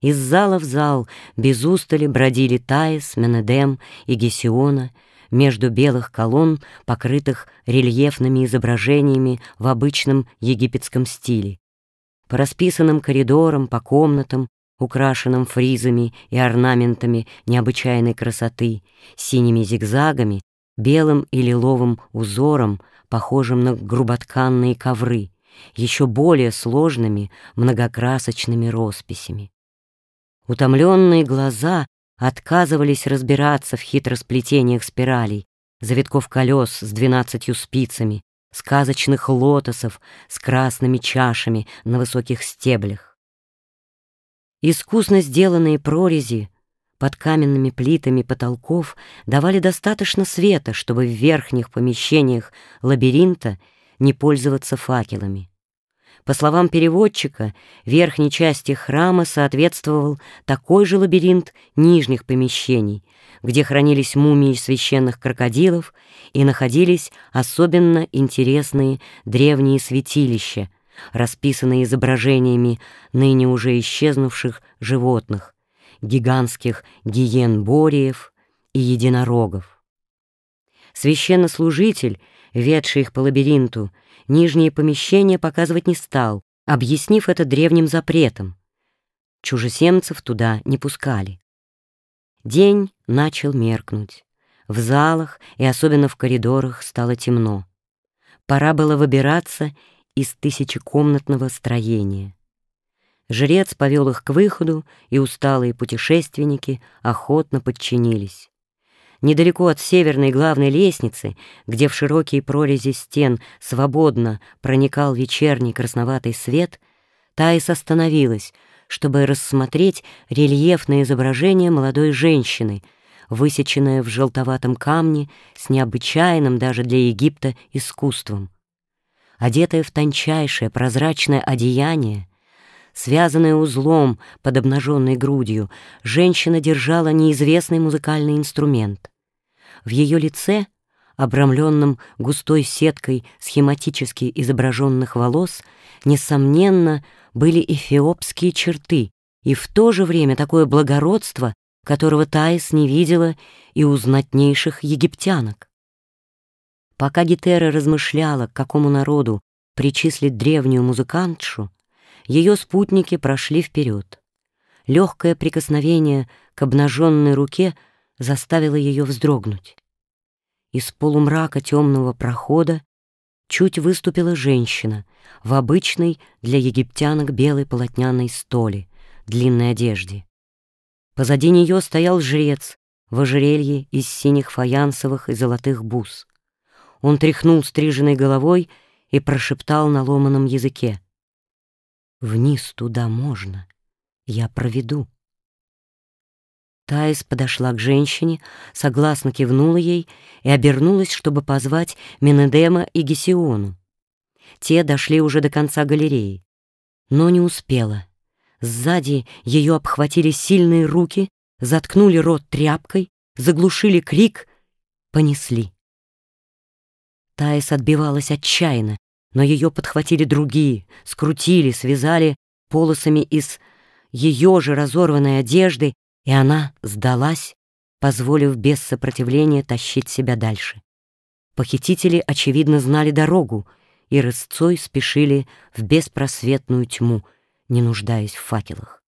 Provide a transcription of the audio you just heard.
Из зала в зал без устали бродили Таис, Менедем и Гесиона между белых колонн, покрытых рельефными изображениями в обычном египетском стиле. По расписанным коридорам, по комнатам, украшенным фризами и орнаментами необычайной красоты, синими зигзагами, белым и лиловым узором, похожим на груботканные ковры, еще более сложными многокрасочными росписями. Утомленные глаза отказывались разбираться в хитросплетениях спиралей, завитков колес с двенадцатью спицами, сказочных лотосов с красными чашами на высоких стеблях. Искусно сделанные прорези под каменными плитами потолков давали достаточно света, чтобы в верхних помещениях лабиринта не пользоваться факелами. По словам переводчика, верхней части храма соответствовал такой же лабиринт нижних помещений, где хранились мумии священных крокодилов и находились особенно интересные древние святилища, расписанные изображениями ныне уже исчезнувших животных, гигантских гиен-бориев и единорогов. Священнослужитель, ведший их по лабиринту, нижние помещения показывать не стал, объяснив это древним запретом. Чужеземцев туда не пускали. День начал меркнуть. В залах и особенно в коридорах стало темно. Пора было выбираться из тысячекомнатного строения. Жрец повел их к выходу, и усталые путешественники охотно подчинились. Недалеко от северной главной лестницы, где в широкие прорези стен свободно проникал вечерний красноватый свет, Таис остановилась, чтобы рассмотреть рельефное изображение молодой женщины, высеченное в желтоватом камне с необычайным даже для Египта искусством. Одетая в тончайшее прозрачное одеяние, связанная узлом под обнаженной грудью, женщина держала неизвестный музыкальный инструмент. В ее лице, обрамленном густой сеткой схематически изображенных волос, несомненно, были эфиопские черты и в то же время такое благородство, которого Таис не видела и у знатнейших египтянок. Пока Гетера размышляла, к какому народу причислить древнюю музыкантшу, ее спутники прошли вперед. Легкое прикосновение к обнаженной руке заставило ее вздрогнуть. Из полумрака темного прохода чуть выступила женщина в обычной для египтянок белой полотняной столе, длинной одежде. Позади нее стоял жрец в ожерелье из синих фаянсовых и золотых бус. Он тряхнул стриженной головой и прошептал на ломаном языке — Вниз туда можно. Я проведу. Таис подошла к женщине, согласно кивнула ей и обернулась, чтобы позвать Менедема и Гесиону. Те дошли уже до конца галереи, но не успела. Сзади ее обхватили сильные руки, заткнули рот тряпкой, заглушили крик, понесли. Таис отбивалась отчаянно, но ее подхватили другие, скрутили, связали полосами из ее же разорванной одежды, и она сдалась, позволив без сопротивления тащить себя дальше. Похитители, очевидно, знали дорогу и рысцой спешили в беспросветную тьму, не нуждаясь в факелах.